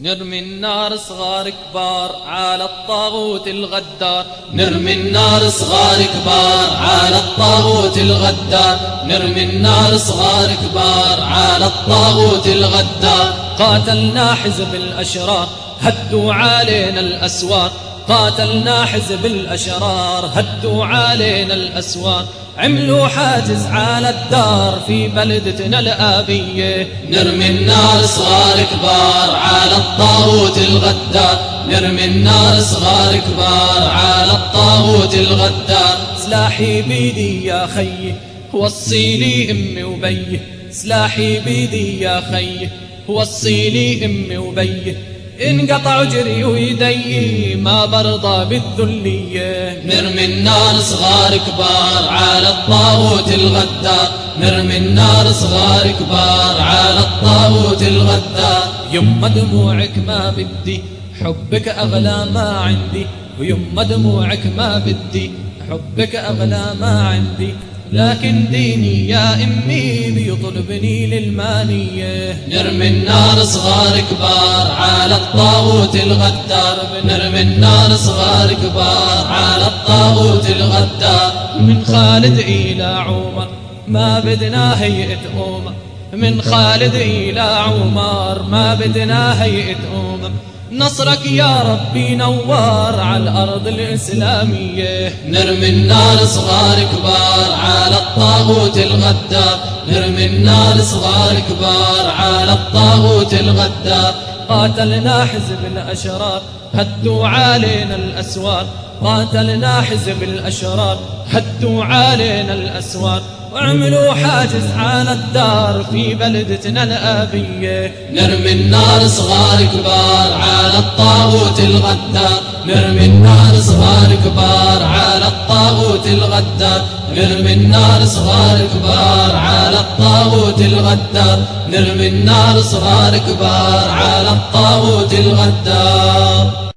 نرمي النار صغار كبار على الطاغوت الغدار. نرمي النار صغار كبار على الطاغوت الغدار. نرمي النار صغار كبار على الطاغوت الغدار. قاتلنا حزب الأشرار هدوا علينا الأسوار. قاتلنا حزب الأشرار هدوا علينا الأسوار. عملوا حاجز على الدار في بلدتنا الآبية. نرمي النار صغار كبار على الطاغوت الغدار نرمي النار صغار كبار على الطاغوت الغدار سلاحي بيدي يا خيي وصيلي أمي وبيه سلاحي بيدي يا خيي وصيلي أمي وبيه انقطع جري ويدي ما برضى بالذلية. نرمي النار صغار كبار على الطاغوت الغدار نرمي النار صغار كبار على الطاغوت الغدار يما دموعك ما بدي حبك أغلى ما عندي. ويما دموعك ما بدي حبك أغلى ما عندي. لكن ديني يا أمي بيطلبني للمانية. نرمي النار صغار كبار على الطاغوت الغدار. نرمي النار صغار كبار على الطاغوت الغدار. من خالد إلى عمر ما بدنا هيئة أمر من خالد إلى عمر ما بدنا هيئة أمر نصرك يا ربي نوار على الأرض الإسلامية. نرمي النار صغار كبار على الطاغوت الغدار. نرمي النار صغار كبار على الطاغوت الغدار. قاتلنا حزب الأشرار هدوا علينا الأسوار. قاتلنا حزب الأشرار هدوا علينا الأسوار. وعملوا حاجز على الدار في بلدتنا الآبية. نرمي النار صغار كبار على الطاغوت الغدار. نرمي النار صغار كبار على الطاغوت الغدار. نرمي النار صغار كبار على الطاغوت الغدار. نرمي النار صغار كبار على الطاغوت الغدار.